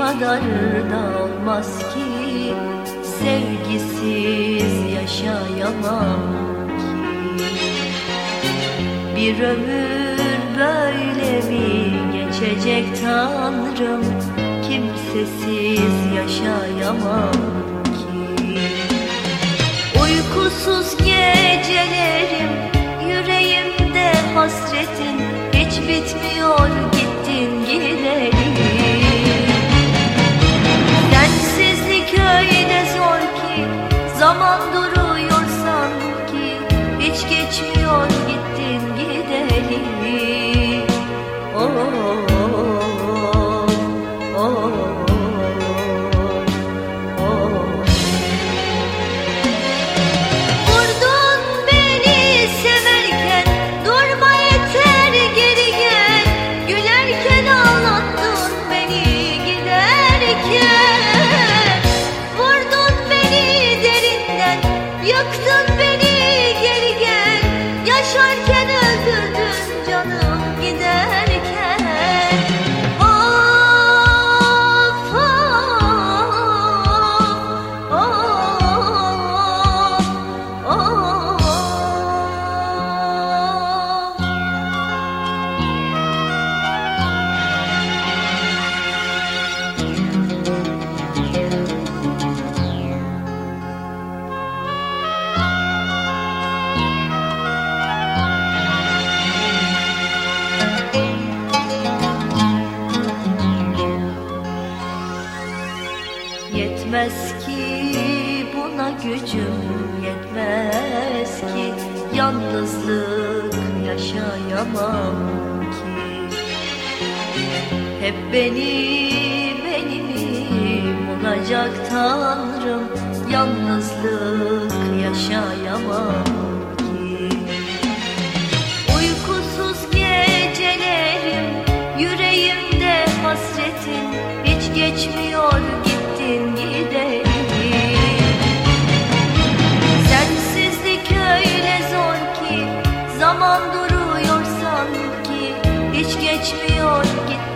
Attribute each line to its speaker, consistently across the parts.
Speaker 1: kadar da olmaz ki Sevgisiz yaşayamam ki. Bir ömür böyle mi geçecek Tanrım? Kimsesiz yaşayamam ki. Uykusuz gecelerim Yüreğimde hasretin Hiç bitmiyor Oh, oh, oh. Vurdun beni severken Durma yeter gel Gülerken ağlattın beni giderken. Vurdun beni derinden Yıktın beni geri gel Yaşarken Yetmez ki buna gücüm yetmez ki. Yalnızlık yaşayamam ki. Hep beni benimim olacak Tanrım. Yalnızlık yaşayamam ki. Uykusuz gecelerim Yüreğimde hasretin Hiç geçmiyor gittin duruyor sanki hiç geçmiyor git.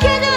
Speaker 1: Get it.